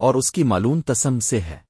اور اس کی معلوم تسم سے ہے۔